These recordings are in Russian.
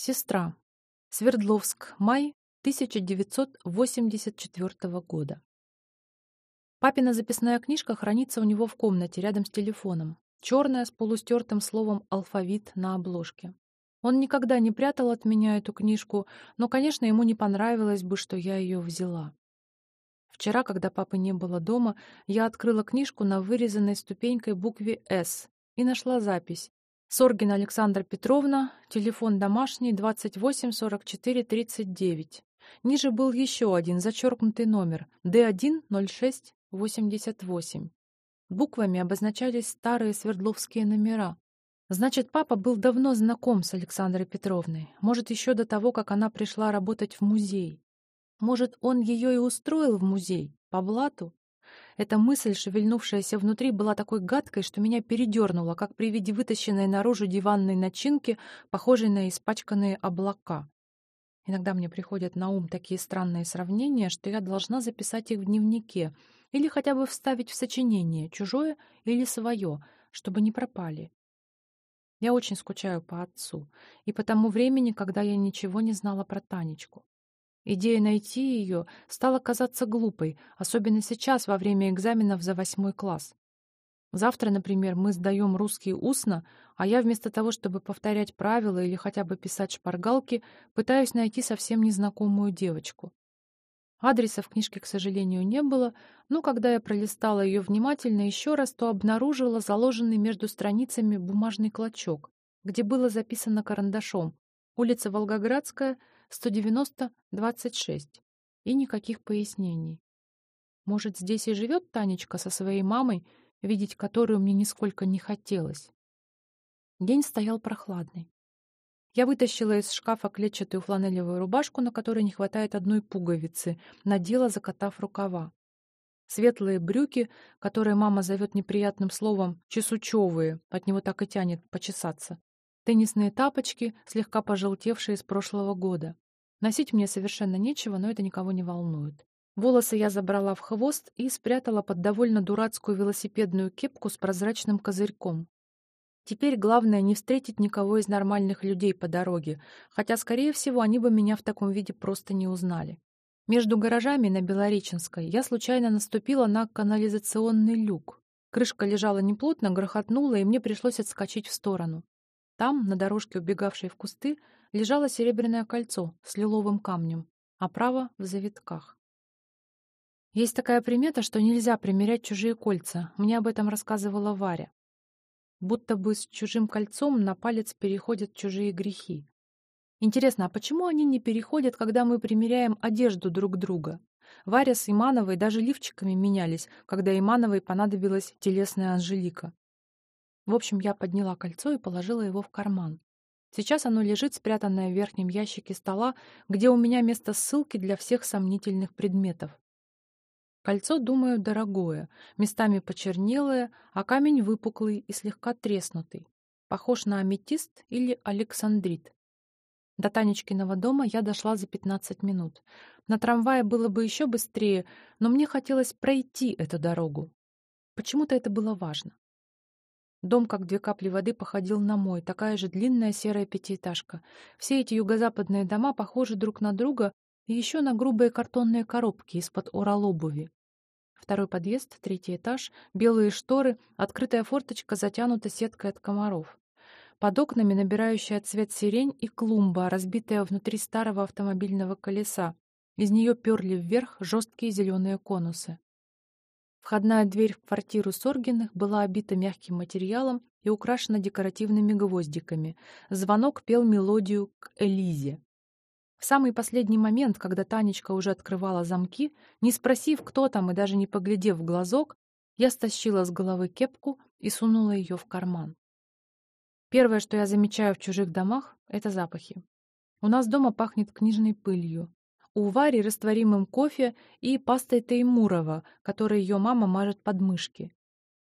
Сестра. Свердловск. Май 1984 года. Папина записная книжка хранится у него в комнате рядом с телефоном. Черная с полустертым словом «алфавит» на обложке. Он никогда не прятал от меня эту книжку, но, конечно, ему не понравилось бы, что я ее взяла. Вчера, когда папы не было дома, я открыла книжку на вырезанной ступенькой букве «С» и нашла запись. Соргина Александра Петровна, телефон домашний 28 44 39. Ниже был еще один зачеркнутый номер Д1 06 88. Буквами обозначались старые свердловские номера. Значит, папа был давно знаком с Александрой Петровной. Может, еще до того, как она пришла работать в музей. Может, он ее и устроил в музей, по блату? Эта мысль, шевельнувшаяся внутри, была такой гадкой, что меня передернуло, как при виде вытащенной наружу диванной начинки, похожей на испачканные облака. Иногда мне приходят на ум такие странные сравнения, что я должна записать их в дневнике или хотя бы вставить в сочинение, чужое или свое, чтобы не пропали. Я очень скучаю по отцу и по тому времени, когда я ничего не знала про Танечку. Идея найти ее стала казаться глупой, особенно сейчас, во время экзаменов за восьмой класс. Завтра, например, мы сдаем русский устно, а я вместо того, чтобы повторять правила или хотя бы писать шпаргалки, пытаюсь найти совсем незнакомую девочку. Адреса в книжке, к сожалению, не было, но когда я пролистала ее внимательно еще раз, то обнаружила заложенный между страницами бумажный клочок, где было записано карандашом «Улица Волгоградская, 190-26» и никаких пояснений. Может, здесь и живет Танечка со своей мамой, видеть которую мне нисколько не хотелось. День стоял прохладный. Я вытащила из шкафа клетчатую фланелевую рубашку, на которой не хватает одной пуговицы, надела, закатав рукава. Светлые брюки, которые мама зовет неприятным словом «чесучевые», от него так и тянет почесаться. Теннисные тапочки, слегка пожелтевшие с прошлого года. Носить мне совершенно нечего, но это никого не волнует. Волосы я забрала в хвост и спрятала под довольно дурацкую велосипедную кепку с прозрачным козырьком. Теперь главное не встретить никого из нормальных людей по дороге, хотя, скорее всего, они бы меня в таком виде просто не узнали. Между гаражами на Белореченской я случайно наступила на канализационный люк. Крышка лежала неплотно, грохотнула, и мне пришлось отскочить в сторону. Там, на дорожке, убегавшей в кусты, лежало серебряное кольцо с лиловым камнем, а право в завитках. Есть такая примета, что нельзя примерять чужие кольца. Мне об этом рассказывала Варя будто бы с чужим кольцом на палец переходят чужие грехи. Интересно, а почему они не переходят, когда мы примеряем одежду друг друга? Варя с Имановой даже лифчиками менялись, когда Имановой понадобилась телесная Анжелика. В общем, я подняла кольцо и положила его в карман. Сейчас оно лежит спрятанное в верхнем ящике стола, где у меня место ссылки для всех сомнительных предметов. Кольцо, думаю, дорогое, местами почернелое, а камень выпуклый и слегка треснутый. Похож на аметист или александрит. До Танечкиного дома я дошла за 15 минут. На трамвае было бы еще быстрее, но мне хотелось пройти эту дорогу. Почему-то это было важно. Дом, как две капли воды, походил на мой, такая же длинная серая пятиэтажка. Все эти юго-западные дома похожи друг на друга и еще на грубые картонные коробки из-под оралобуви. Второй подъезд, третий этаж, белые шторы, открытая форточка затянута сеткой от комаров. Под окнами набирающая цвет сирень и клумба, разбитая внутри старого автомобильного колеса. Из нее перли вверх жесткие зеленые конусы. Входная дверь в квартиру Соргиных была обита мягким материалом и украшена декоративными гвоздиками. Звонок пел мелодию к Элизе. В самый последний момент, когда Танечка уже открывала замки, не спросив, кто там, и даже не поглядев в глазок, я стащила с головы кепку и сунула ее в карман. Первое, что я замечаю в чужих домах, — это запахи. У нас дома пахнет книжной пылью. У Вари растворимым кофе и пастой Теймурова, которой ее мама мажет подмышки.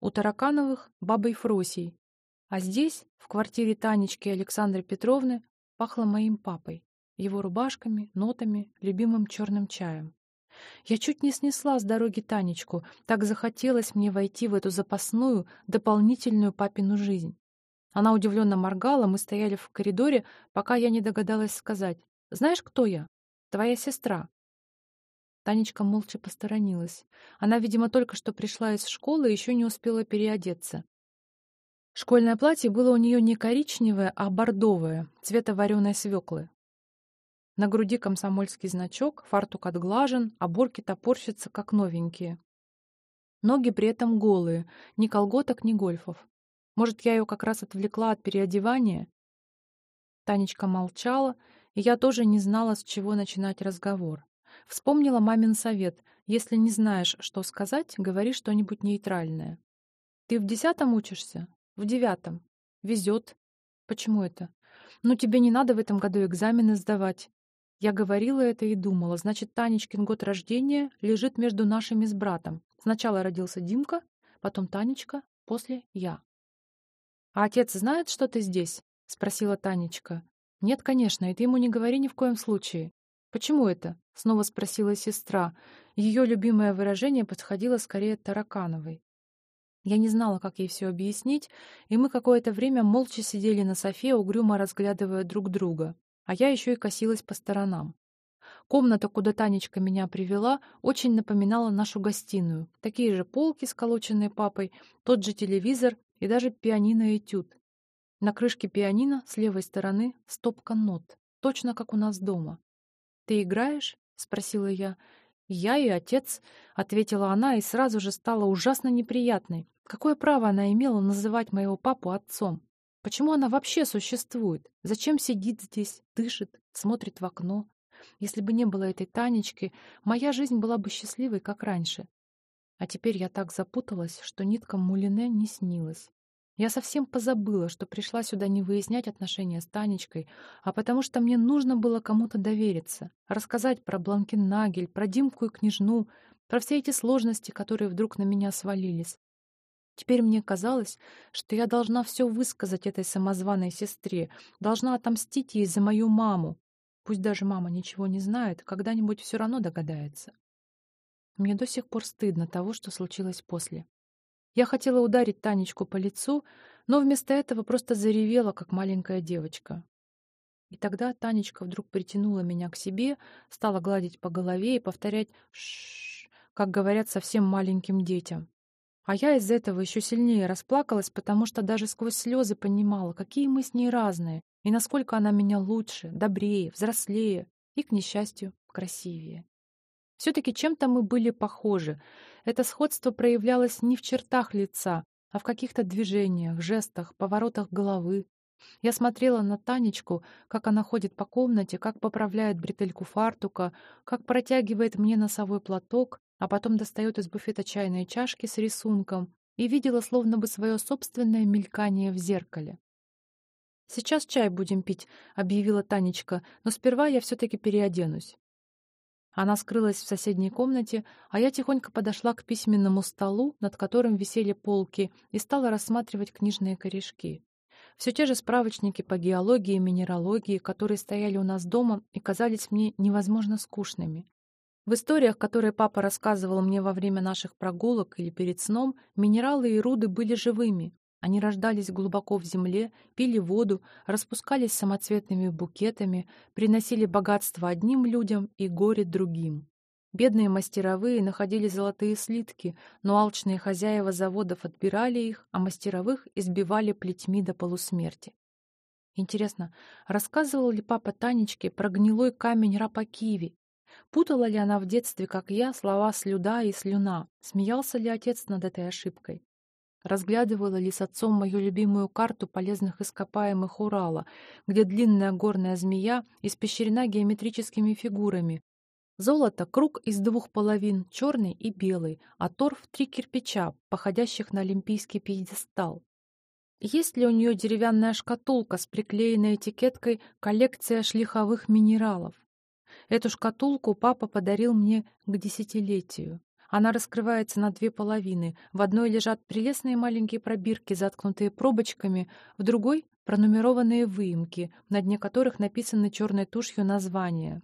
У Таракановых — бабой Фросей. А здесь, в квартире Танечки Александры Петровны, пахло моим папой его рубашками, нотами, любимым черным чаем. Я чуть не снесла с дороги Танечку, так захотелось мне войти в эту запасную, дополнительную папину жизнь. Она удивленно моргала, мы стояли в коридоре, пока я не догадалась сказать. «Знаешь, кто я? Твоя сестра». Танечка молча посторонилась. Она, видимо, только что пришла из школы и еще не успела переодеться. Школьное платье было у нее не коричневое, а бордовое, цвета вареной свеклы. На груди комсомольский значок, фартук отглажен, а борки топорщатся, как новенькие. Ноги при этом голые, ни колготок, ни гольфов. Может, я ее как раз отвлекла от переодевания? Танечка молчала, я тоже не знала, с чего начинать разговор. Вспомнила мамин совет. Если не знаешь, что сказать, говори что-нибудь нейтральное. «Ты в десятом учишься?» «В девятом. Везет». «Почему это?» «Ну, тебе не надо в этом году экзамены сдавать». Я говорила это и думала. Значит, Танечкин год рождения лежит между нашими с братом. Сначала родился Димка, потом Танечка, после я. «А отец знает, что ты здесь?» — спросила Танечка. «Нет, конечно, и ты ему не говори ни в коем случае». «Почему это?» — снова спросила сестра. Ее любимое выражение подходило скорее Таракановой. Я не знала, как ей все объяснить, и мы какое-то время молча сидели на софе, угрюмо разглядывая друг друга. А я еще и косилась по сторонам. Комната, куда Танечка меня привела, очень напоминала нашу гостиную. Такие же полки, сколоченные папой, тот же телевизор и даже пианино-этюд. На крышке пианино с левой стороны стопка нот, точно как у нас дома. «Ты играешь?» — спросила я. «Я и отец», — ответила она и сразу же стала ужасно неприятной. Какое право она имела называть моего папу отцом? Почему она вообще существует? Зачем сидит здесь, дышит, смотрит в окно? Если бы не было этой Танечки, моя жизнь была бы счастливой, как раньше. А теперь я так запуталась, что ниткам Мулине не снилась. Я совсем позабыла, что пришла сюда не выяснять отношения с Танечкой, а потому что мне нужно было кому-то довериться, рассказать про Бланкин-Нагель, про Димку и княжну, про все эти сложности, которые вдруг на меня свалились. Теперь мне казалось, что я должна все высказать этой самозваной сестре, должна отомстить ей за мою маму. Пусть даже мама ничего не знает, когда-нибудь все равно догадается. Мне до сих пор стыдно того, что случилось после. Я хотела ударить Танечку по лицу, но вместо этого просто заревела, как маленькая девочка. И тогда Танечка вдруг притянула меня к себе, стала гладить по голове и повторять «шшш», как говорят совсем маленьким детям. А я из-за этого еще сильнее расплакалась, потому что даже сквозь слезы понимала, какие мы с ней разные, и насколько она меня лучше, добрее, взрослее и, к несчастью, красивее. Все-таки чем-то мы были похожи. Это сходство проявлялось не в чертах лица, а в каких-то движениях, жестах, поворотах головы. Я смотрела на Танечку, как она ходит по комнате, как поправляет бретельку фартука, как протягивает мне носовой платок, а потом достает из буфета чайные чашки с рисунком, и видела словно бы свое собственное мелькание в зеркале. «Сейчас чай будем пить», — объявила Танечка, «но сперва я все-таки переоденусь». Она скрылась в соседней комнате, а я тихонько подошла к письменному столу, над которым висели полки, и стала рассматривать книжные корешки. Все те же справочники по геологии и минералогии, которые стояли у нас дома и казались мне невозможно скучными. В историях, которые папа рассказывал мне во время наших прогулок или перед сном, минералы и руды были живыми, они рождались глубоко в земле, пили воду, распускались самоцветными букетами, приносили богатство одним людям и горе другим. Бедные мастеровые находили золотые слитки, но алчные хозяева заводов отбирали их, а мастеровых избивали плетьми до полусмерти. Интересно, рассказывал ли папа Танечке про гнилой камень Рапакиви? Путала ли она в детстве, как я, слова «слюда» и «слюна»? Смеялся ли отец над этой ошибкой? Разглядывала ли с отцом мою любимую карту полезных ископаемых Урала, где длинная горная змея испещрена геометрическими фигурами. Золото — круг из двух половин, черный и белый, а торф — три кирпича, походящих на олимпийский пьедестал. Есть ли у нее деревянная шкатулка с приклеенной этикеткой «Коллекция шлиховых минералов»? Эту шкатулку папа подарил мне к десятилетию. Она раскрывается на две половины. В одной лежат прелестные маленькие пробирки, заткнутые пробочками, в другой — пронумерованные выемки, на дне которых написаны черной тушью названия.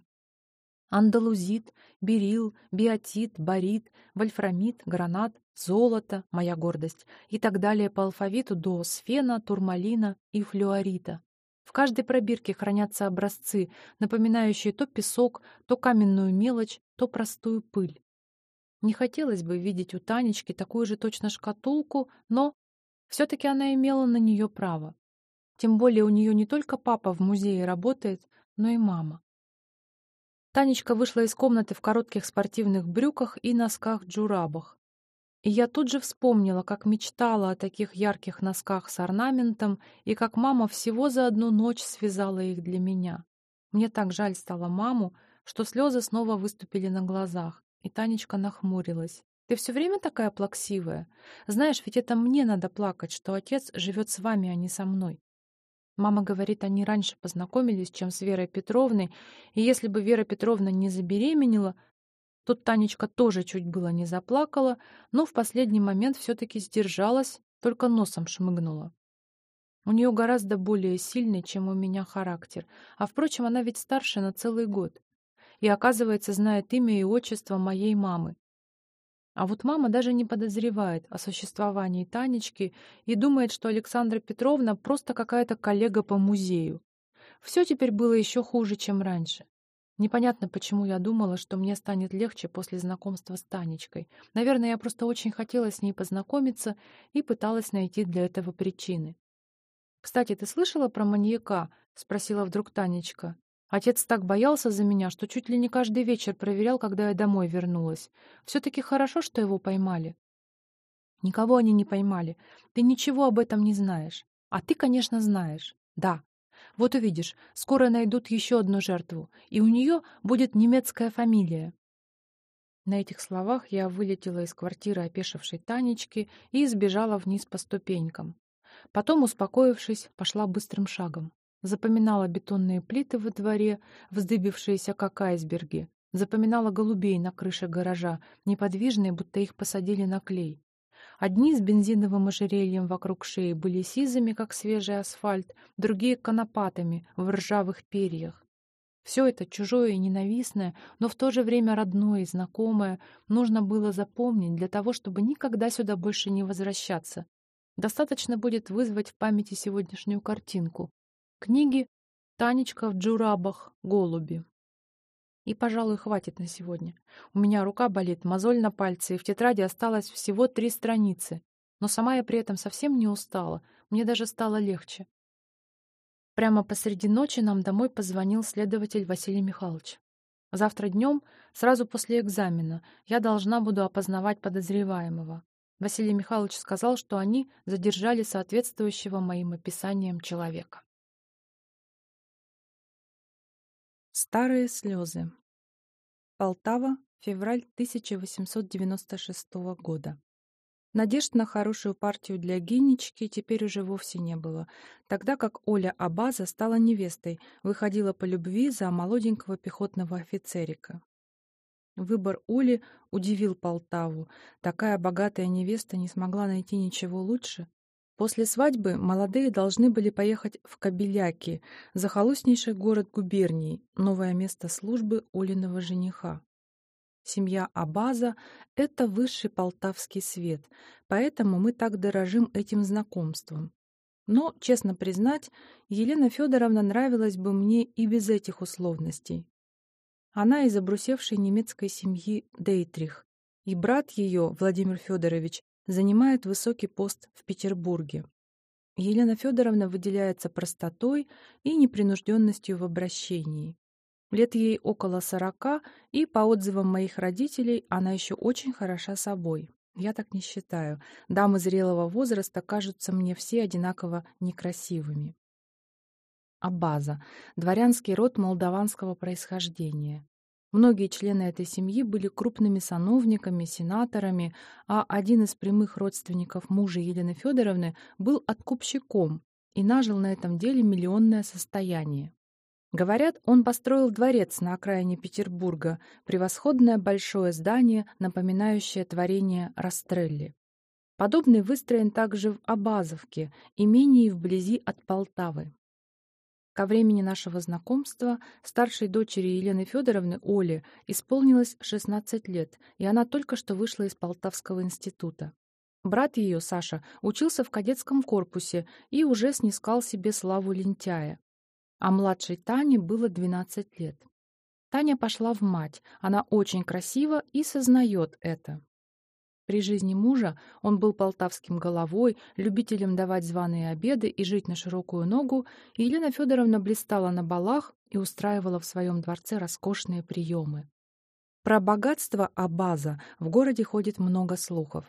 Андалузит, берил, биотит, барит, вольфрамит, гранат, золото, моя гордость, и так далее по алфавиту до сфена, турмалина и флюорита. В каждой пробирке хранятся образцы, напоминающие то песок, то каменную мелочь, то простую пыль. Не хотелось бы видеть у Танечки такую же точно шкатулку, но все-таки она имела на нее право. Тем более у нее не только папа в музее работает, но и мама. Танечка вышла из комнаты в коротких спортивных брюках и носках-джурабах. И я тут же вспомнила, как мечтала о таких ярких носках с орнаментом и как мама всего за одну ночь связала их для меня. Мне так жаль стало маму, что слезы снова выступили на глазах, и Танечка нахмурилась. «Ты все время такая плаксивая? Знаешь, ведь это мне надо плакать, что отец живет с вами, а не со мной». Мама говорит, они раньше познакомились, чем с Верой Петровной, и если бы Вера Петровна не забеременела, Тут Танечка тоже чуть было не заплакала, но в последний момент все-таки сдержалась, только носом шмыгнула. У нее гораздо более сильный, чем у меня характер, а, впрочем, она ведь старше на целый год. И, оказывается, знает имя и отчество моей мамы. А вот мама даже не подозревает о существовании Танечки и думает, что Александра Петровна просто какая-то коллега по музею. Все теперь было еще хуже, чем раньше. Непонятно, почему я думала, что мне станет легче после знакомства с Танечкой. Наверное, я просто очень хотела с ней познакомиться и пыталась найти для этого причины. «Кстати, ты слышала про маньяка?» — спросила вдруг Танечка. Отец так боялся за меня, что чуть ли не каждый вечер проверял, когда я домой вернулась. Все-таки хорошо, что его поймали. Никого они не поймали. Ты ничего об этом не знаешь. А ты, конечно, знаешь. Да, вот увидишь, скоро найдут еще одну жертву, и у нее будет немецкая фамилия. На этих словах я вылетела из квартиры опешившей Танечки и сбежала вниз по ступенькам. Потом, успокоившись, пошла быстрым шагом. Запоминала бетонные плиты во дворе, вздыбившиеся как айсберги. Запоминала голубей на крыше гаража, неподвижные, будто их посадили на клей. Одни с бензиновым ожерельем вокруг шеи были сизыми, как свежий асфальт, другие — конопатами в ржавых перьях. Все это чужое и ненавистное, но в то же время родное и знакомое, нужно было запомнить для того, чтобы никогда сюда больше не возвращаться. Достаточно будет вызвать в памяти сегодняшнюю картинку. Книги «Танечка в джурабах. Голуби». И, пожалуй, хватит на сегодня. У меня рука болит, мозоль на пальце, и в тетради осталось всего три страницы. Но сама я при этом совсем не устала, мне даже стало легче. Прямо посреди ночи нам домой позвонил следователь Василий Михайлович. Завтра днем, сразу после экзамена, я должна буду опознавать подозреваемого. Василий Михайлович сказал, что они задержали соответствующего моим описаниям человека. Старые слезы. Полтава, февраль 1896 года. Надежд на хорошую партию для Генечки теперь уже вовсе не было, тогда как Оля Абаза стала невестой, выходила по любви за молоденького пехотного офицерика. Выбор Оли удивил Полтаву. Такая богатая невеста не смогла найти ничего лучше. После свадьбы молодые должны были поехать в Кобеляки, захолустнейший город губернии, новое место службы Олиного жениха. Семья Абаза — это высший полтавский свет, поэтому мы так дорожим этим знакомством. Но, честно признать, Елена Федоровна нравилась бы мне и без этих условностей. Она из обрусевшей немецкой семьи Дейтрих, и брат ее, Владимир Федорович, занимает высокий пост в Петербурге. Елена Федоровна выделяется простотой и непринужденностью в обращении. Лет ей около сорока, и, по отзывам моих родителей, она еще очень хороша собой. Я так не считаю. Дамы зрелого возраста кажутся мне все одинаково некрасивыми. Абаза — дворянский род молдаванского происхождения. Многие члены этой семьи были крупными сановниками, сенаторами, а один из прямых родственников мужа Елены Федоровны был откупщиком и нажил на этом деле миллионное состояние. Говорят, он построил дворец на окраине Петербурга, превосходное большое здание, напоминающее творение Растрелли. Подобный выстроен также в Абазовке, имении вблизи от Полтавы. Ко времени нашего знакомства старшей дочери Елены Федоровны, Оле, исполнилось 16 лет, и она только что вышла из Полтавского института. Брат ее, Саша, учился в кадетском корпусе и уже снискал себе славу лентяя. А младшей Тане было 12 лет. Таня пошла в мать, она очень красива и сознает это. При жизни мужа он был полтавским головой, любителем давать званые обеды и жить на широкую ногу, и Елена Федоровна блистала на балах и устраивала в своем дворце роскошные приемы. Про богатство Абаза в городе ходит много слухов.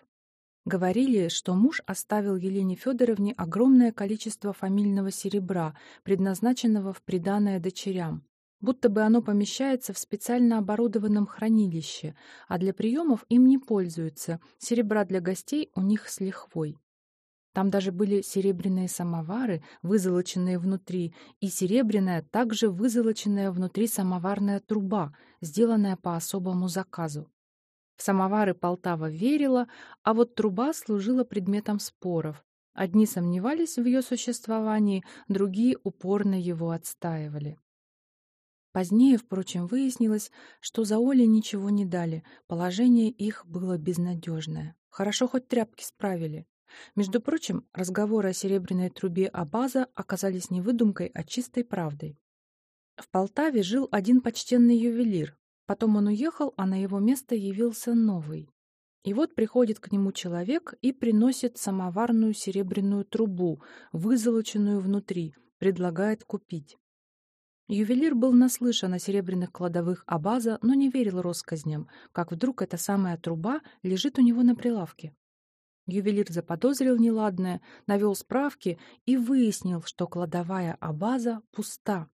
Говорили, что муж оставил Елене Федоровне огромное количество фамильного серебра, предназначенного в приданое дочерям будто бы оно помещается в специально оборудованном хранилище, а для приемов им не пользуются, серебра для гостей у них с лихвой. Там даже были серебряные самовары, вызолоченные внутри, и серебряная, также вызолоченная внутри самоварная труба, сделанная по особому заказу. В самовары Полтава верила, а вот труба служила предметом споров. Одни сомневались в ее существовании, другие упорно его отстаивали. Позднее, впрочем, выяснилось, что за Олей ничего не дали, положение их было безнадежное. Хорошо хоть тряпки справили. Между прочим, разговоры о серебряной трубе Абаза оказались не выдумкой, а чистой правдой. В Полтаве жил один почтенный ювелир. Потом он уехал, а на его место явился новый. И вот приходит к нему человек и приносит самоварную серебряную трубу, вызолоченную внутри, предлагает купить. Ювелир был наслышан о серебряных кладовых Абаза, но не верил россказням, как вдруг эта самая труба лежит у него на прилавке. Ювелир заподозрил неладное, навел справки и выяснил, что кладовая Абаза пуста.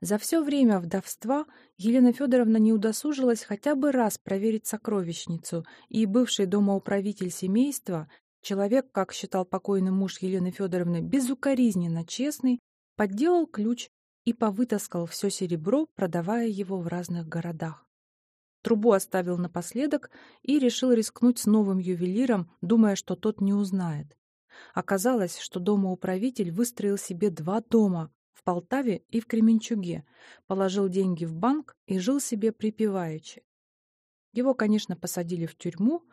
За все время вдовства Елена Федоровна не удосужилась хотя бы раз проверить сокровищницу, и бывший домоуправитель семейства, человек, как считал покойный муж Елены Федоровны, безукоризненно честный, подделал ключ и повытаскал все серебро, продавая его в разных городах. Трубу оставил напоследок и решил рискнуть с новым ювелиром, думая, что тот не узнает. Оказалось, что домоуправитель выстроил себе два дома в Полтаве и в Кременчуге, положил деньги в банк и жил себе припеваючи. Его, конечно, посадили в тюрьму,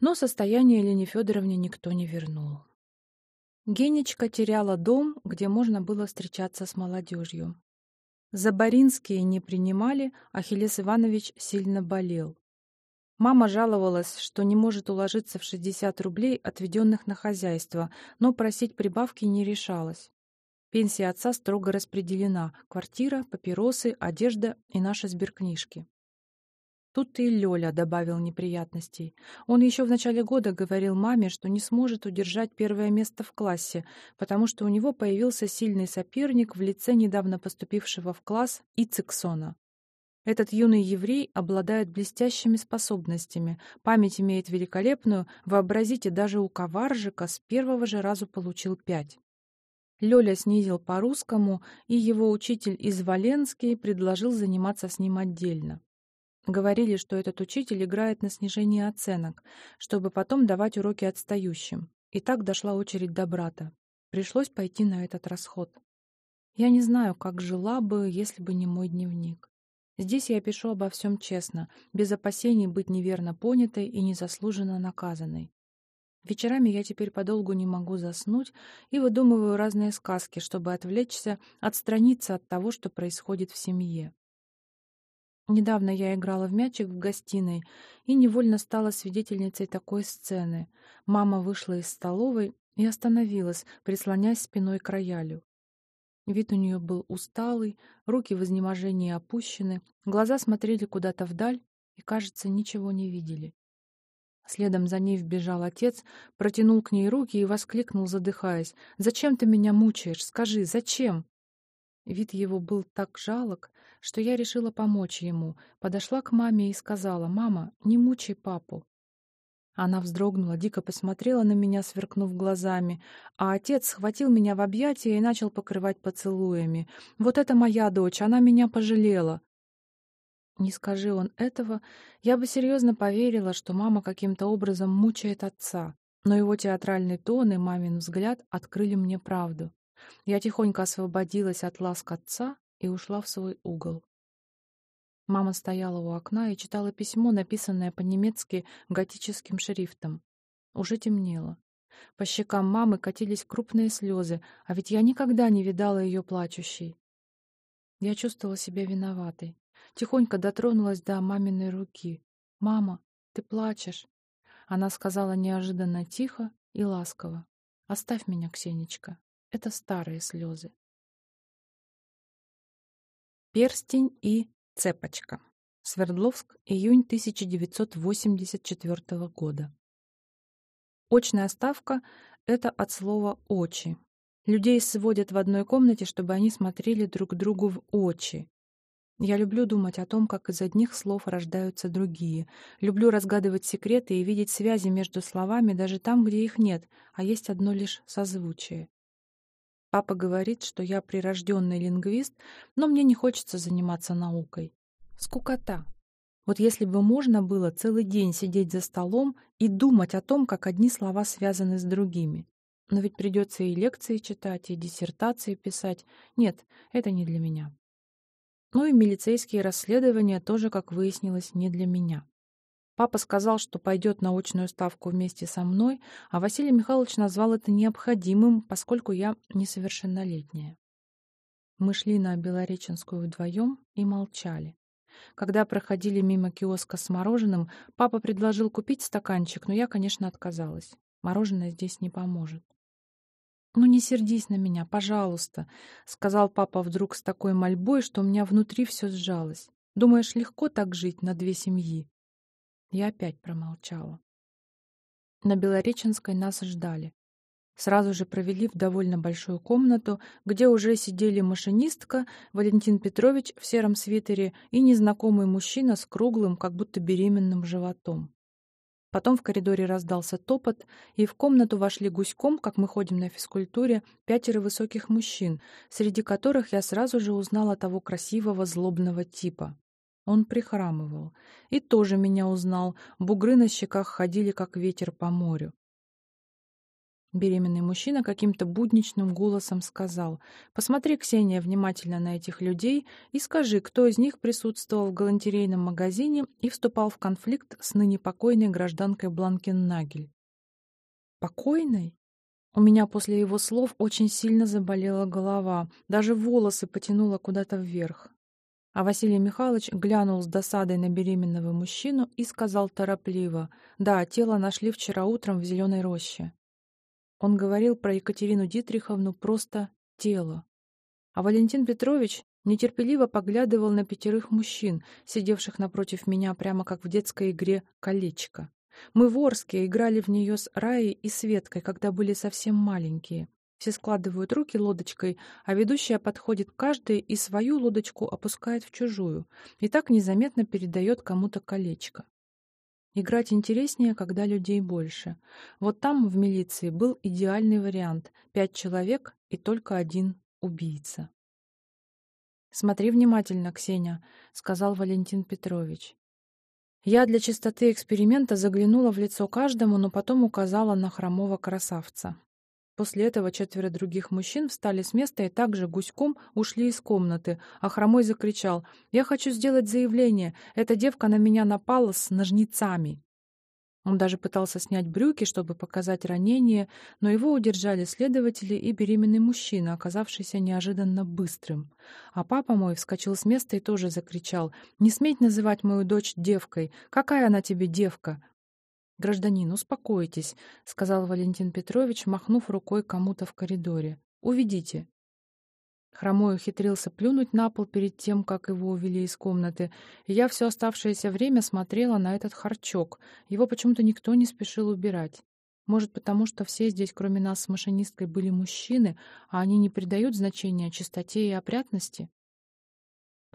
но состояние Елене Федоровне никто не вернул. Генечка теряла дом, где можно было встречаться с молодежью. Забаринские не принимали, Ахиллес Иванович сильно болел. Мама жаловалась, что не может уложиться в 60 рублей, отведенных на хозяйство, но просить прибавки не решалась. Пенсия отца строго распределена – квартира, папиросы, одежда и наши сберкнижки. Тут и Лёля добавил неприятностей. Он еще в начале года говорил маме, что не сможет удержать первое место в классе, потому что у него появился сильный соперник в лице недавно поступившего в класс Ицексона. Этот юный еврей обладает блестящими способностями, память имеет великолепную, вообразите, даже у коваржика с первого же разу получил пять. Лёля снизил по-русскому, и его учитель из Валенский предложил заниматься с ним отдельно. Говорили, что этот учитель играет на снижение оценок, чтобы потом давать уроки отстающим. И так дошла очередь до брата. Пришлось пойти на этот расход. Я не знаю, как жила бы, если бы не мой дневник. Здесь я пишу обо всем честно, без опасений быть неверно понятой и незаслуженно наказанной. Вечерами я теперь подолгу не могу заснуть и выдумываю разные сказки, чтобы отвлечься, отстраниться от того, что происходит в семье. Недавно я играла в мячик в гостиной и невольно стала свидетельницей такой сцены. Мама вышла из столовой и остановилась, прислонясь спиной к роялю. Вид у нее был усталый, руки в изнеможении опущены, глаза смотрели куда-то вдаль и, кажется, ничего не видели. Следом за ней вбежал отец, протянул к ней руки и воскликнул, задыхаясь. «Зачем ты меня мучаешь? Скажи, зачем?» Вид его был так жалок, что я решила помочь ему, подошла к маме и сказала, «Мама, не мучай папу». Она вздрогнула, дико посмотрела на меня, сверкнув глазами, а отец схватил меня в объятия и начал покрывать поцелуями. «Вот это моя дочь, она меня пожалела!» Не скажи он этого, я бы серьезно поверила, что мама каким-то образом мучает отца, но его театральный тон и мамин взгляд открыли мне правду. Я тихонько освободилась от ласк отца и ушла в свой угол. Мама стояла у окна и читала письмо, написанное по-немецки готическим шрифтом. Уже темнело. По щекам мамы катились крупные слезы, а ведь я никогда не видала ее плачущей. Я чувствовала себя виноватой. Тихонько дотронулась до маминой руки. «Мама, ты плачешь?» Она сказала неожиданно тихо и ласково. «Оставь меня, Ксенечка. Это старые слезы». Перстень и цепочка. Свердловск, июнь 1984 года. Очная ставка — это от слова «очи». Людей сводят в одной комнате, чтобы они смотрели друг другу в очи. Я люблю думать о том, как из одних слов рождаются другие. Люблю разгадывать секреты и видеть связи между словами даже там, где их нет, а есть одно лишь созвучие. Папа говорит, что я прирожденный лингвист, но мне не хочется заниматься наукой. Скукота. Вот если бы можно было целый день сидеть за столом и думать о том, как одни слова связаны с другими. Но ведь придется и лекции читать, и диссертации писать. Нет, это не для меня. Ну и милицейские расследования тоже, как выяснилось, не для меня. Папа сказал, что пойдет на очную ставку вместе со мной, а Василий Михайлович назвал это необходимым, поскольку я несовершеннолетняя. Мы шли на Белореченскую вдвоем и молчали. Когда проходили мимо киоска с мороженым, папа предложил купить стаканчик, но я, конечно, отказалась. Мороженое здесь не поможет. «Ну не сердись на меня, пожалуйста», — сказал папа вдруг с такой мольбой, что у меня внутри все сжалось. «Думаешь, легко так жить на две семьи?» Я опять промолчала. На Белореченской нас ждали. Сразу же провели в довольно большую комнату, где уже сидели машинистка, Валентин Петрович в сером свитере и незнакомый мужчина с круглым, как будто беременным животом. Потом в коридоре раздался топот, и в комнату вошли гуськом, как мы ходим на физкультуре, пятеро высоких мужчин, среди которых я сразу же узнала того красивого злобного типа. Он прихрамывал. И тоже меня узнал. Бугры на щеках ходили, как ветер по морю. Беременный мужчина каким-то будничным голосом сказал, «Посмотри, Ксения, внимательно на этих людей и скажи, кто из них присутствовал в галантерейном магазине и вступал в конфликт с ныне покойной гражданкой Бланкеннагель». «Покойной?» У меня после его слов очень сильно заболела голова, даже волосы потянуло куда-то вверх. А Василий Михайлович глянул с досадой на беременного мужчину и сказал торопливо, «Да, тело нашли вчера утром в зеленой роще». Он говорил про Екатерину Дитриховну просто «тело». А Валентин Петрович нетерпеливо поглядывал на пятерых мужчин, сидевших напротив меня прямо как в детской игре «Колечко». Мы в Орске играли в нее с Раей и Светкой, когда были совсем маленькие. Все складывают руки лодочкой, а ведущая подходит к каждой и свою лодочку опускает в чужую, и так незаметно передает кому-то колечко. Играть интереснее, когда людей больше. Вот там, в милиции, был идеальный вариант. Пять человек и только один убийца. «Смотри внимательно, Ксения», — сказал Валентин Петрович. Я для чистоты эксперимента заглянула в лицо каждому, но потом указала на хромого красавца. После этого четверо других мужчин встали с места и также гуськом ушли из комнаты, а Хромой закричал «Я хочу сделать заявление! Эта девка на меня напала с ножницами!» Он даже пытался снять брюки, чтобы показать ранение, но его удержали следователи и беременный мужчина, оказавшийся неожиданно быстрым. А папа мой вскочил с места и тоже закричал «Не сметь называть мою дочь девкой! Какая она тебе девка? «Гражданин, успокойтесь», — сказал Валентин Петрович, махнув рукой кому-то в коридоре. «Уведите». Хромой ухитрился плюнуть на пол перед тем, как его увели из комнаты, и я все оставшееся время смотрела на этот харчок. Его почему-то никто не спешил убирать. Может, потому что все здесь, кроме нас с машинисткой, были мужчины, а они не придают значения чистоте и опрятности?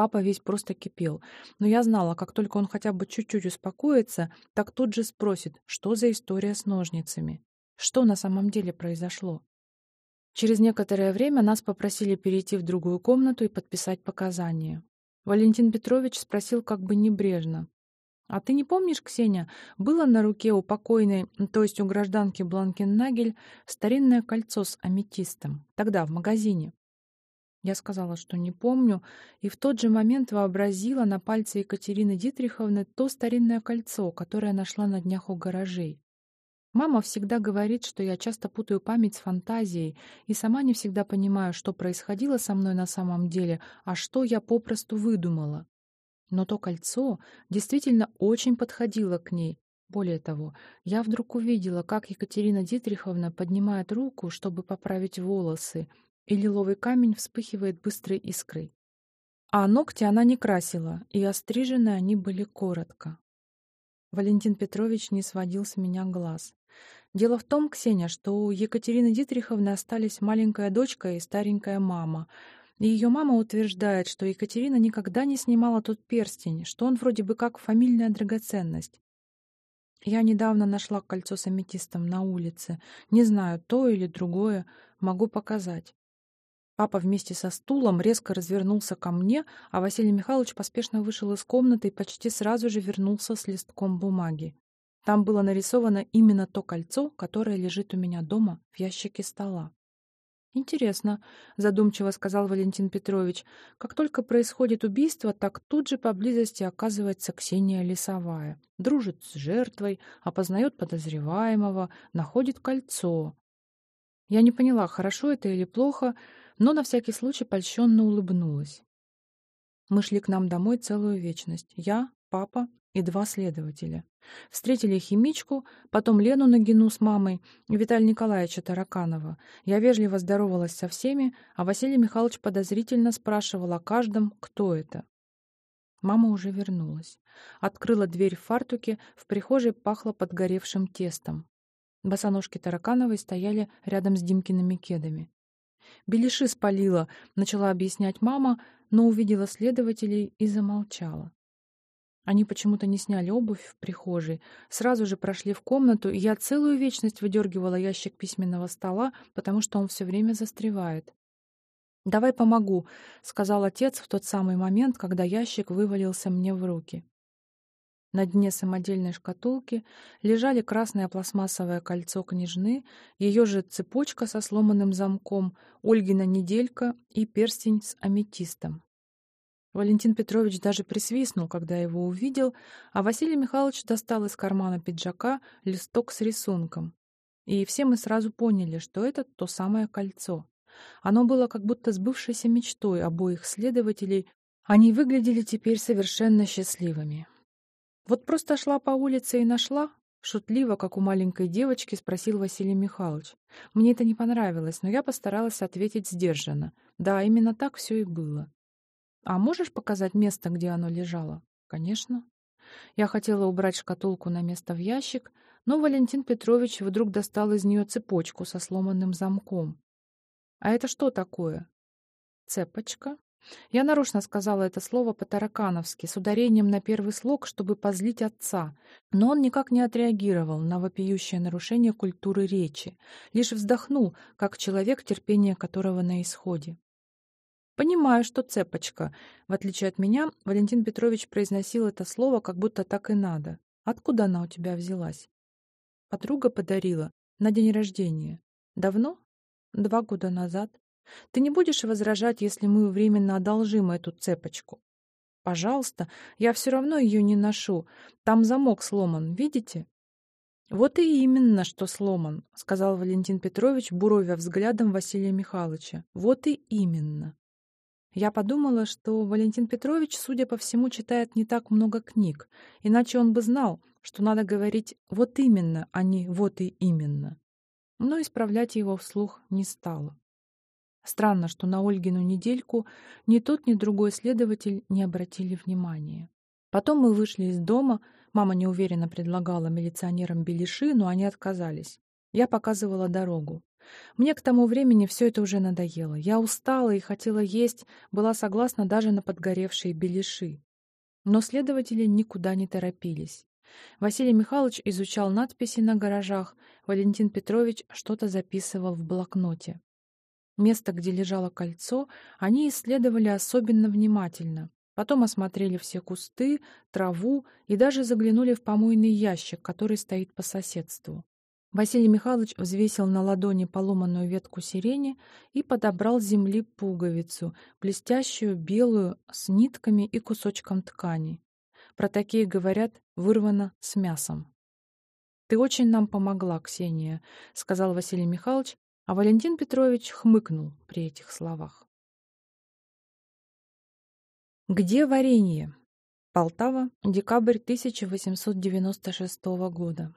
Папа весь просто кипел. Но я знала, как только он хотя бы чуть-чуть успокоится, так тут же спросит, что за история с ножницами. Что на самом деле произошло? Через некоторое время нас попросили перейти в другую комнату и подписать показания. Валентин Петрович спросил как бы небрежно. А ты не помнишь, Ксения, было на руке у покойной, то есть у гражданки Бланкеннагель, старинное кольцо с аметистом? Тогда, в магазине. Я сказала, что не помню, и в тот же момент вообразила на пальце Екатерины Дитриховны то старинное кольцо, которое нашла на днях у гаражей. Мама всегда говорит, что я часто путаю память с фантазией и сама не всегда понимаю, что происходило со мной на самом деле, а что я попросту выдумала. Но то кольцо действительно очень подходило к ней. Более того, я вдруг увидела, как Екатерина Дитриховна поднимает руку, чтобы поправить волосы, и лиловый камень вспыхивает быстрой искрой. А ногти она не красила, и острижены они были коротко. Валентин Петрович не сводил с меня глаз. Дело в том, Ксения, что у Екатерины Дитриховны остались маленькая дочка и старенькая мама — и ее мама утверждает, что Екатерина никогда не снимала тот перстень, что он вроде бы как фамильная драгоценность. Я недавно нашла кольцо с аметистом на улице. Не знаю, то или другое. Могу показать. Папа вместе со стулом резко развернулся ко мне, а Василий Михайлович поспешно вышел из комнаты и почти сразу же вернулся с листком бумаги. Там было нарисовано именно то кольцо, которое лежит у меня дома в ящике стола. «Интересно», — задумчиво сказал Валентин Петрович. «Как только происходит убийство, так тут же поблизости оказывается Ксения Лесовая. Дружит с жертвой, опознает подозреваемого, находит кольцо». Я не поняла, хорошо это или плохо, но на всякий случай польщенно улыбнулась. Мы шли к нам домой целую вечность. Я, папа и два следователя. Встретили химичку, потом Лену Нагину с мамой и Виталия Николаевича Тараканова. Я вежливо здоровалась со всеми, а Василий Михайлович подозрительно спрашивал о каждом, кто это. Мама уже вернулась. Открыла дверь в фартуке, в прихожей пахло подгоревшим тестом. Босоножки Таракановой стояли рядом с Димкиными кедами. «Беляши спалила», — начала объяснять мама, но увидела следователей и замолчала. Они почему-то не сняли обувь в прихожей, сразу же прошли в комнату, и я целую вечность выдергивала ящик письменного стола, потому что он все время застревает. «Давай помогу», — сказал отец в тот самый момент, когда ящик вывалился мне в руки. На дне самодельной шкатулки лежали красное пластмассовое кольцо княжны, ее же цепочка со сломанным замком, Ольгина неделька и перстень с аметистом. Валентин Петрович даже присвистнул, когда его увидел, а Василий Михайлович достал из кармана пиджака листок с рисунком. И все мы сразу поняли, что это то самое кольцо. Оно было как будто сбывшейся мечтой обоих следователей. Они выглядели теперь совершенно счастливыми. «Вот просто шла по улице и нашла?» Шутливо, как у маленькой девочки, спросил Василий Михайлович. Мне это не понравилось, но я постаралась ответить сдержанно. Да, именно так все и было. «А можешь показать место, где оно лежало?» «Конечно». Я хотела убрать шкатулку на место в ящик, но Валентин Петрович вдруг достал из нее цепочку со сломанным замком. «А это что такое?» «Цепочка». Я нарочно сказала это слово по-таракановски, с ударением на первый слог, чтобы позлить отца, но он никак не отреагировал на вопиющее нарушение культуры речи, лишь вздохнул, как человек, терпение которого на исходе. Понимаю, что цепочка. В отличие от меня, Валентин Петрович произносил это слово, как будто так и надо. Откуда она у тебя взялась? Подруга подарила. На день рождения. Давно? Два года назад. Ты не будешь возражать, если мы временно одолжим эту цепочку? Пожалуйста, я все равно ее не ношу. Там замок сломан, видите? Вот и именно, что сломан, сказал Валентин Петрович, буровя взглядом Василия Михайловича. Вот и именно. Я подумала, что Валентин Петрович, судя по всему, читает не так много книг, иначе он бы знал, что надо говорить «вот именно», а не «вот и именно». Но исправлять его вслух не стало. Странно, что на Ольгину недельку ни тот, ни другой следователь не обратили внимания. Потом мы вышли из дома, мама неуверенно предлагала милиционерам беляши, но они отказались. Я показывала дорогу. Мне к тому времени все это уже надоело. Я устала и хотела есть, была согласна даже на подгоревшие беляши. Но следователи никуда не торопились. Василий Михайлович изучал надписи на гаражах, Валентин Петрович что-то записывал в блокноте. Место, где лежало кольцо, они исследовали особенно внимательно. Потом осмотрели все кусты, траву и даже заглянули в помойный ящик, который стоит по соседству. Василий Михайлович взвесил на ладони поломанную ветку сирени и подобрал с земли пуговицу, блестящую, белую, с нитками и кусочком ткани. Про такие говорят «вырвано с мясом». «Ты очень нам помогла, Ксения», — сказал Василий Михайлович, а Валентин Петрович хмыкнул при этих словах. Где варенье? Полтава, декабрь 1896 года.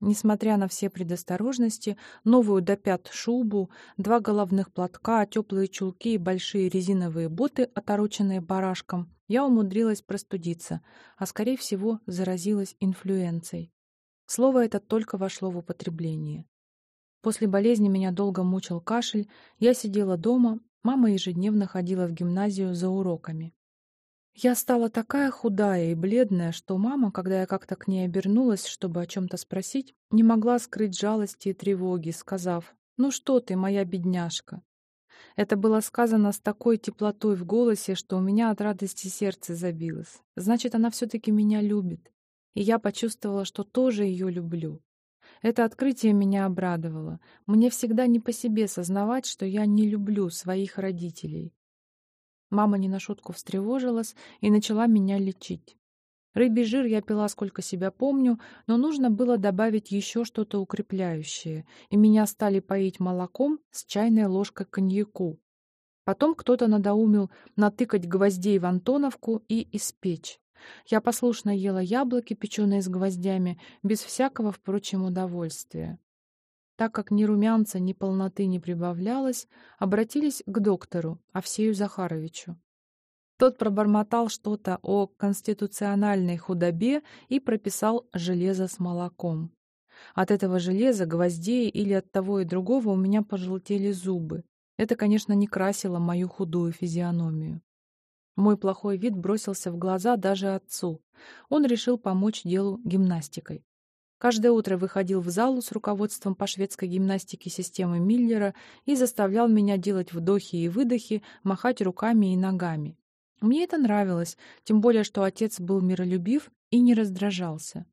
Несмотря на все предосторожности, новую до пят шубу, два головных платка, теплые чулки и большие резиновые боты, отороченные барашком, я умудрилась простудиться, а, скорее всего, заразилась инфлюенцией. Слово это только вошло в употребление. После болезни меня долго мучил кашель, я сидела дома, мама ежедневно ходила в гимназию за уроками. Я стала такая худая и бледная, что мама, когда я как-то к ней обернулась, чтобы о чем-то спросить, не могла скрыть жалости и тревоги, сказав «Ну что ты, моя бедняжка?» Это было сказано с такой теплотой в голосе, что у меня от радости сердце забилось. Значит, она все-таки меня любит. И я почувствовала, что тоже ее люблю. Это открытие меня обрадовало. Мне всегда не по себе сознавать, что я не люблю своих родителей. Мама не на шутку встревожилась и начала меня лечить. Рыбий жир я пила сколько себя помню, но нужно было добавить еще что-то укрепляющее, и меня стали поить молоком с чайной ложкой коньяку. Потом кто-то надоумил натыкать гвоздей в Антоновку и испечь. Я послушно ела яблоки, печеные с гвоздями, без всякого, впрочем, удовольствия так как ни румянца, ни полноты не прибавлялось, обратились к доктору Овсею Захаровичу. Тот пробормотал что-то о конституциональной худобе и прописал железо с молоком. От этого железа, гвоздей или от того и другого у меня пожелтели зубы. Это, конечно, не красило мою худую физиономию. Мой плохой вид бросился в глаза даже отцу. Он решил помочь делу гимнастикой. Каждое утро выходил в залу с руководством по шведской гимнастике системы Миллера и заставлял меня делать вдохи и выдохи, махать руками и ногами. Мне это нравилось, тем более, что отец был миролюбив и не раздражался.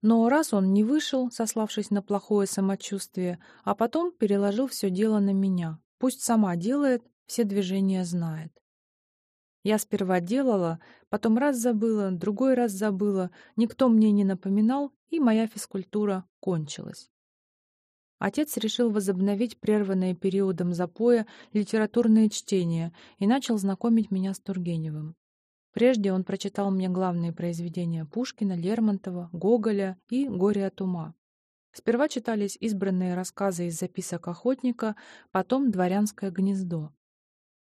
Но раз он не вышел, сославшись на плохое самочувствие, а потом переложил все дело на меня. Пусть сама делает, все движения знает. Я сперва делала, потом раз забыла, другой раз забыла, никто мне не напоминал, и моя физкультура кончилась. Отец решил возобновить прерванное периодом запоя литературное чтение и начал знакомить меня с Тургеневым. Прежде он прочитал мне главные произведения Пушкина, Лермонтова, Гоголя и «Горе от ума». Сперва читались избранные рассказы из записок охотника, потом «Дворянское гнездо».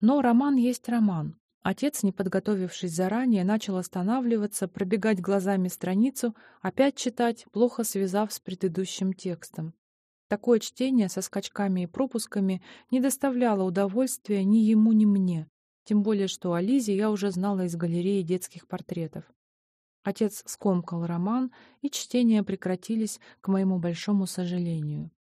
Но роман есть роман, Отец, не подготовившись заранее, начал останавливаться, пробегать глазами страницу, опять читать, плохо связав с предыдущим текстом. Такое чтение со скачками и пропусками не доставляло удовольствия ни ему, ни мне, тем более что о Лизе я уже знала из галереи детских портретов. Отец скомкал роман, и чтения прекратились, к моему большому сожалению.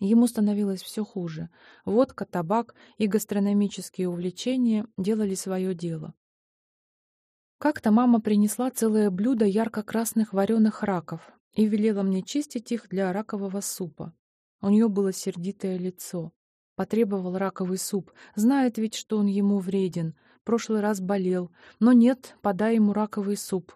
Ему становилось все хуже. Водка, табак и гастрономические увлечения делали свое дело. Как-то мама принесла целое блюдо ярко-красных вареных раков и велела мне чистить их для ракового супа. У нее было сердитое лицо. Потребовал раковый суп. Знает ведь, что он ему вреден. Прошлый раз болел. Но нет, подай ему раковый суп.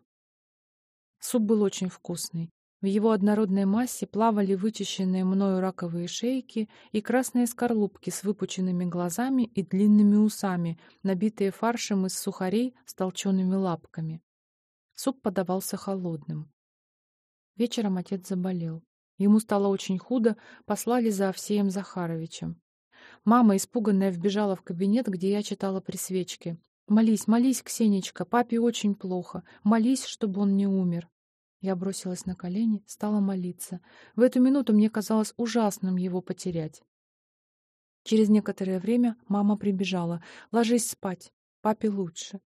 Суп был очень вкусный. В его однородной массе плавали вычищенные мною раковые шейки и красные скорлупки с выпученными глазами и длинными усами, набитые фаршем из сухарей с толчеными лапками. Суп подавался холодным. Вечером отец заболел. Ему стало очень худо, послали за Овсеем Захаровичем. Мама, испуганная, вбежала в кабинет, где я читала при свечке. «Молись, молись, Ксенечка, папе очень плохо. Молись, чтобы он не умер». Я бросилась на колени, стала молиться. В эту минуту мне казалось ужасным его потерять. Через некоторое время мама прибежала. «Ложись спать, папе лучше».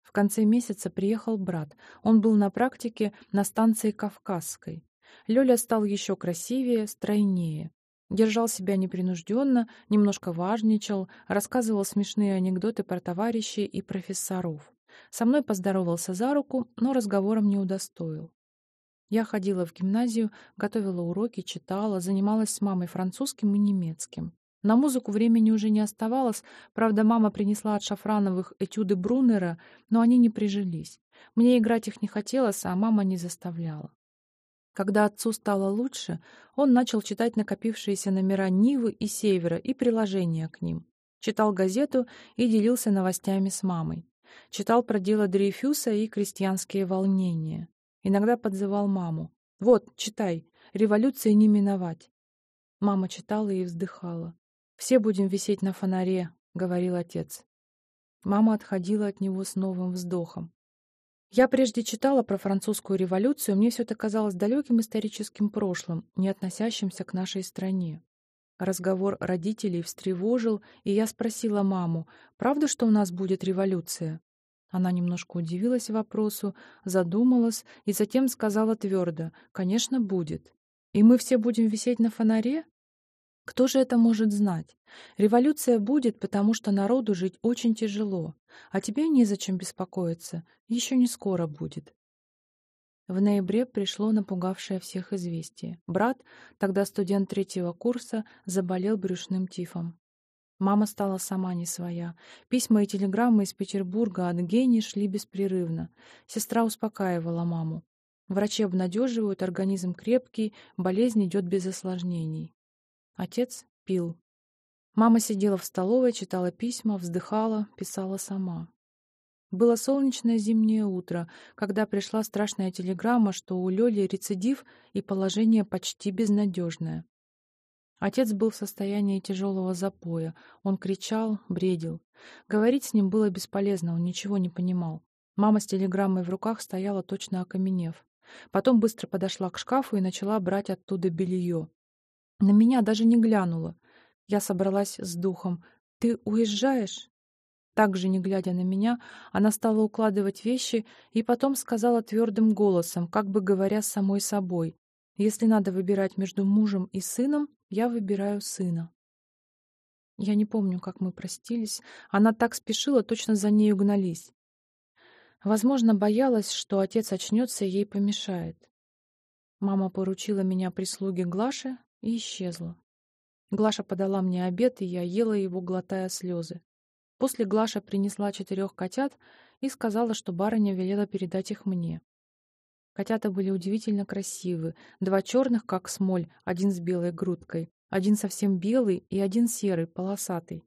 В конце месяца приехал брат. Он был на практике на станции Кавказской. Лёля стал еще красивее, стройнее. Держал себя непринужденно, немножко важничал, рассказывал смешные анекдоты про товарищей и профессоров. Со мной поздоровался за руку, но разговором не удостоил. Я ходила в гимназию, готовила уроки, читала, занималась с мамой французским и немецким. На музыку времени уже не оставалось, правда, мама принесла от Шафрановых этюды Брунера, но они не прижились. Мне играть их не хотелось, а мама не заставляла. Когда отцу стало лучше, он начал читать накопившиеся номера Нивы и Севера и приложения к ним. Читал газету и делился новостями с мамой. Читал про дело Дрейфюса и крестьянские волнения. Иногда подзывал маму. «Вот, читай, революции не миновать». Мама читала и вздыхала. «Все будем висеть на фонаре», — говорил отец. Мама отходила от него с новым вздохом. Я прежде читала про французскую революцию, мне все это казалось далеким историческим прошлым, не относящимся к нашей стране. Разговор родителей встревожил, и я спросила маму, правда, что у нас будет революция? Она немножко удивилась вопросу, задумалась и затем сказала твердо, конечно, будет. И мы все будем висеть на фонаре? Кто же это может знать? Революция будет, потому что народу жить очень тяжело, а тебе незачем беспокоиться, еще не скоро будет. В ноябре пришло напугавшее всех известие. Брат, тогда студент третьего курса, заболел брюшным тифом. Мама стала сама не своя. Письма и телеграммы из Петербурга от Гени шли беспрерывно. Сестра успокаивала маму. Врачи обнадеживают, организм крепкий, болезнь идет без осложнений. Отец пил. Мама сидела в столовой, читала письма, вздыхала, писала сама. Было солнечное зимнее утро, когда пришла страшная телеграмма, что у Лёли рецидив и положение почти безнадежное. Отец был в состоянии тяжелого запоя. Он кричал, бредил. Говорить с ним было бесполезно, он ничего не понимал. Мама с телеграммой в руках стояла точно окаменев. Потом быстро подошла к шкафу и начала брать оттуда белье. На меня даже не глянула. Я собралась с духом. «Ты уезжаешь?» Так же, не глядя на меня, она стала укладывать вещи и потом сказала твердым голосом, как бы говоря самой собой. «Если надо выбирать между мужем и сыном, я выбираю сына». Я не помню, как мы простились. Она так спешила, точно за нею гнались. Возможно, боялась, что отец очнется и ей помешает. Мама поручила меня прислуге Глаше, и исчезла. Глаша подала мне обед, и я ела его, глотая слезы. После Глаша принесла четырех котят и сказала, что барыня велела передать их мне. Котята были удивительно красивы. Два черных, как смоль, один с белой грудкой, один совсем белый и один серый, полосатый.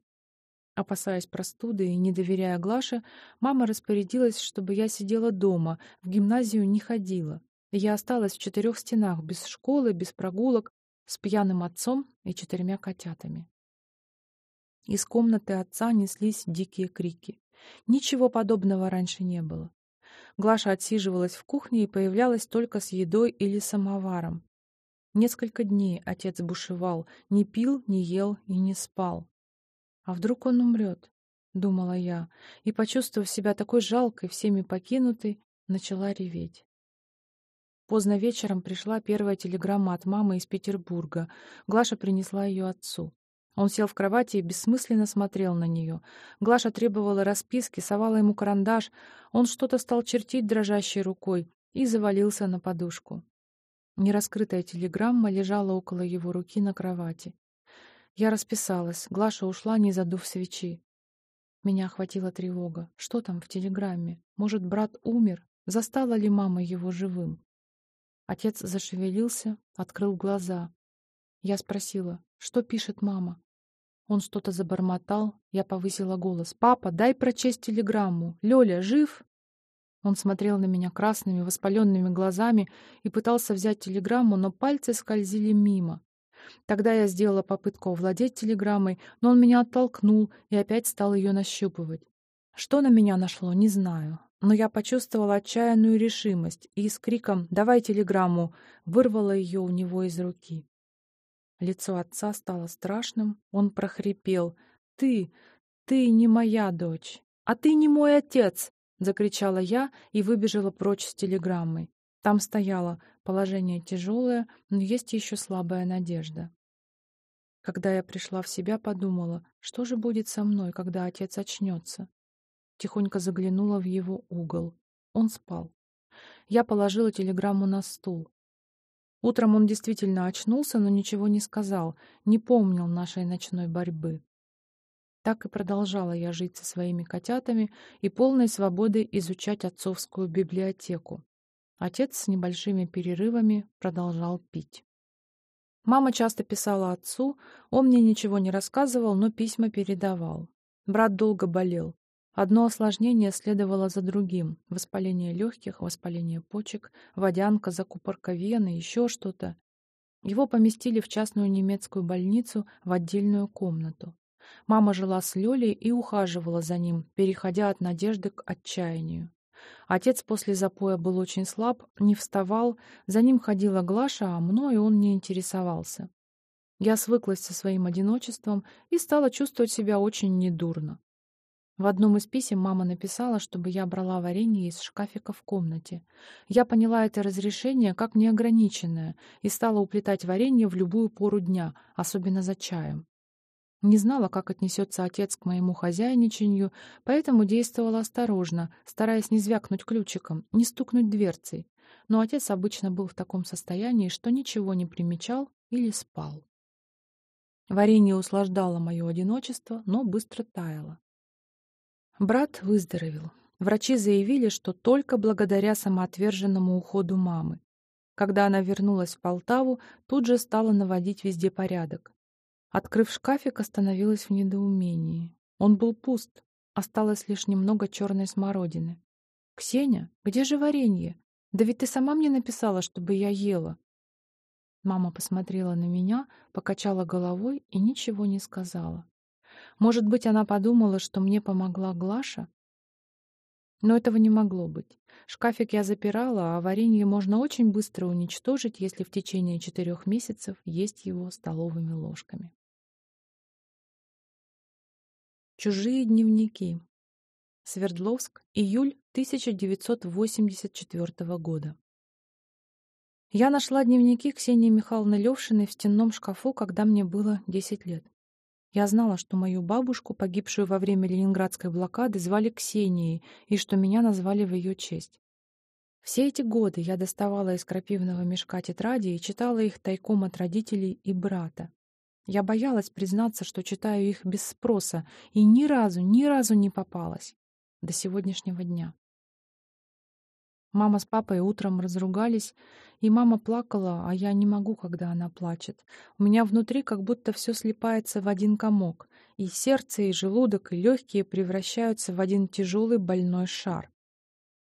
Опасаясь простуды и не доверяя Глаше, мама распорядилась, чтобы я сидела дома, в гимназию не ходила. Я осталась в четырех стенах, без школы, без прогулок, с пьяным отцом и четырьмя котятами. Из комнаты отца неслись дикие крики. Ничего подобного раньше не было. Глаша отсиживалась в кухне и появлялась только с едой или самоваром. Несколько дней отец бушевал, не пил, не ел и не спал. А вдруг он умрет? — думала я, и, почувствовав себя такой жалкой, всеми покинутой, начала реветь. Поздно вечером пришла первая телеграмма от мамы из Петербурга. Глаша принесла ее отцу. Он сел в кровати и бессмысленно смотрел на нее. Глаша требовала расписки, совала ему карандаш. Он что-то стал чертить дрожащей рукой и завалился на подушку. Нераскрытая телеграмма лежала около его руки на кровати. Я расписалась. Глаша ушла, не задув свечи. Меня охватила тревога. Что там в телеграмме? Может, брат умер? Застала ли мама его живым? Отец зашевелился, открыл глаза. Я спросила, что пишет мама? Он что-то забормотал, я повысила голос. «Папа, дай прочесть телеграмму. Лёля, жив?» Он смотрел на меня красными, воспаленными глазами и пытался взять телеграмму, но пальцы скользили мимо. Тогда я сделала попытку овладеть телеграммой, но он меня оттолкнул и опять стал ее нащупывать. Что на меня нашло, не знаю но я почувствовала отчаянную решимость и с криком «Давай телеграмму!» вырвала ее у него из руки. Лицо отца стало страшным, он прохрипел «Ты, ты не моя дочь, а ты не мой отец!» закричала я и выбежала прочь с телеграммой. Там стояло «Положение тяжелое, но есть еще слабая надежда». Когда я пришла в себя, подумала, что же будет со мной, когда отец очнется. Тихонько заглянула в его угол. Он спал. Я положила телеграмму на стул. Утром он действительно очнулся, но ничего не сказал, не помнил нашей ночной борьбы. Так и продолжала я жить со своими котятами и полной свободой изучать отцовскую библиотеку. Отец с небольшими перерывами продолжал пить. Мама часто писала отцу, он мне ничего не рассказывал, но письма передавал. Брат долго болел. Одно осложнение следовало за другим. Воспаление легких, воспаление почек, водянка, закупорка вены, еще что-то. Его поместили в частную немецкую больницу в отдельную комнату. Мама жила с Лёлей и ухаживала за ним, переходя от надежды к отчаянию. Отец после запоя был очень слаб, не вставал, за ним ходила Глаша, а мною он не интересовался. Я свыклась со своим одиночеством и стала чувствовать себя очень недурно. В одном из писем мама написала, чтобы я брала варенье из шкафика в комнате. Я поняла это разрешение как неограниченное и стала уплетать варенье в любую пору дня, особенно за чаем. Не знала, как отнесется отец к моему хозяйничанию, поэтому действовала осторожно, стараясь не звякнуть ключиком, не стукнуть дверцей. Но отец обычно был в таком состоянии, что ничего не примечал или спал. Варенье услаждало мое одиночество, но быстро таяло. Брат выздоровел. Врачи заявили, что только благодаря самоотверженному уходу мамы. Когда она вернулась в Полтаву, тут же стала наводить везде порядок. Открыв шкафик, остановилась в недоумении. Он был пуст, осталось лишь немного черной смородины. «Ксения, где же варенье? Да ведь ты сама мне написала, чтобы я ела». Мама посмотрела на меня, покачала головой и ничего не сказала. Может быть, она подумала, что мне помогла Глаша? Но этого не могло быть. Шкафик я запирала, а варенье можно очень быстро уничтожить, если в течение четырех месяцев есть его столовыми ложками. Чужие дневники. Свердловск, июль 1984 года. Я нашла дневники Ксении Михайловны Левшиной в стенном шкафу, когда мне было 10 лет. Я знала, что мою бабушку, погибшую во время ленинградской блокады, звали Ксенией, и что меня назвали в ее честь. Все эти годы я доставала из крапивного мешка тетради и читала их тайком от родителей и брата. Я боялась признаться, что читаю их без спроса, и ни разу, ни разу не попалась. До сегодняшнего дня. Мама с папой утром разругались, и мама плакала, а я не могу, когда она плачет. У меня внутри как будто все слипается в один комок, и сердце, и желудок, и легкие превращаются в один тяжелый больной шар.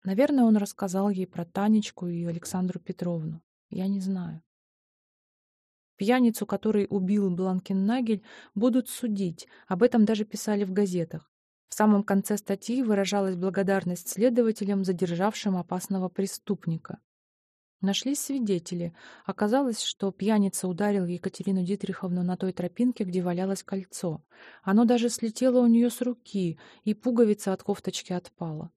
Наверное, он рассказал ей про Танечку и Александру Петровну. Я не знаю. Пьяницу, который убил Бланкеннагель, будут судить, об этом даже писали в газетах. В самом конце статьи выражалась благодарность следователям, задержавшим опасного преступника. Нашлись свидетели. Оказалось, что пьяница ударил Екатерину Дитриховну на той тропинке, где валялось кольцо. Оно даже слетело у нее с руки, и пуговица от кофточки отпала.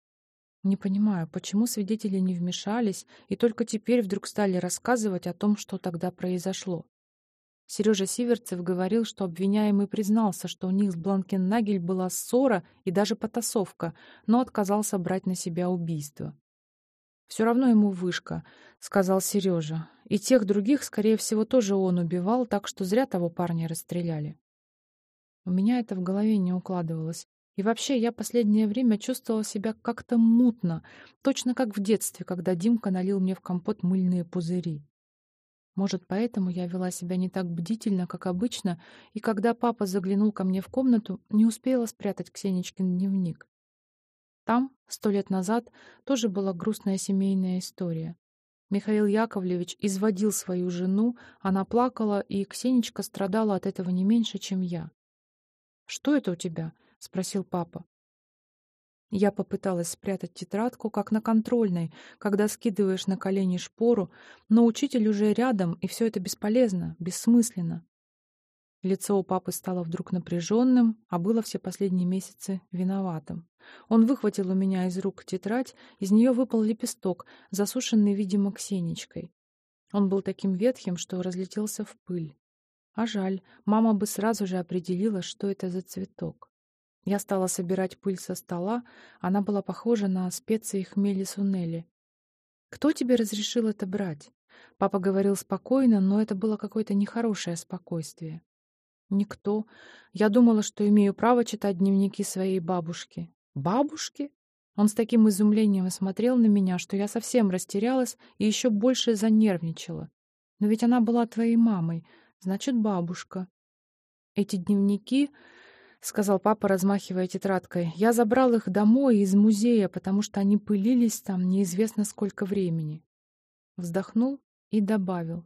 Не понимаю, почему свидетели не вмешались и только теперь вдруг стали рассказывать о том, что тогда произошло. Сережа Сиверцев говорил, что обвиняемый признался, что у них с Бланкеннагель была ссора и даже потасовка, но отказался брать на себя убийство. «Все равно ему вышка», — сказал Сережа. «И тех других, скорее всего, тоже он убивал, так что зря того парня расстреляли». У меня это в голове не укладывалось. И вообще, я последнее время чувствовала себя как-то мутно, точно как в детстве, когда Димка налил мне в компот мыльные пузыри. Может, поэтому я вела себя не так бдительно, как обычно, и когда папа заглянул ко мне в комнату, не успела спрятать Ксенечкин дневник. Там, сто лет назад, тоже была грустная семейная история. Михаил Яковлевич изводил свою жену, она плакала, и Ксенечка страдала от этого не меньше, чем я. «Что это у тебя?» — спросил папа. Я попыталась спрятать тетрадку, как на контрольной, когда скидываешь на колени шпору, но учитель уже рядом, и все это бесполезно, бессмысленно. Лицо у папы стало вдруг напряженным, а было все последние месяцы виноватым. Он выхватил у меня из рук тетрадь, из нее выпал лепесток, засушенный, видимо, Ксенечкой. Он был таким ветхим, что разлетелся в пыль. А жаль, мама бы сразу же определила, что это за цветок. Я стала собирать пыль со стола, она была похожа на специи хмели сунели. «Кто тебе разрешил это брать?» Папа говорил спокойно, но это было какое-то нехорошее спокойствие. «Никто. Я думала, что имею право читать дневники своей бабушки». «Бабушки?» Он с таким изумлением смотрел на меня, что я совсем растерялась и еще больше занервничала. «Но ведь она была твоей мамой, значит, бабушка». «Эти дневники...» — сказал папа, размахивая тетрадкой. «Я забрал их домой из музея, потому что они пылились там неизвестно сколько времени». Вздохнул и добавил.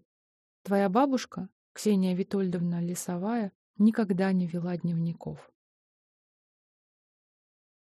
«Твоя бабушка, Ксения Витольдовна Лесовая, никогда не вела дневников».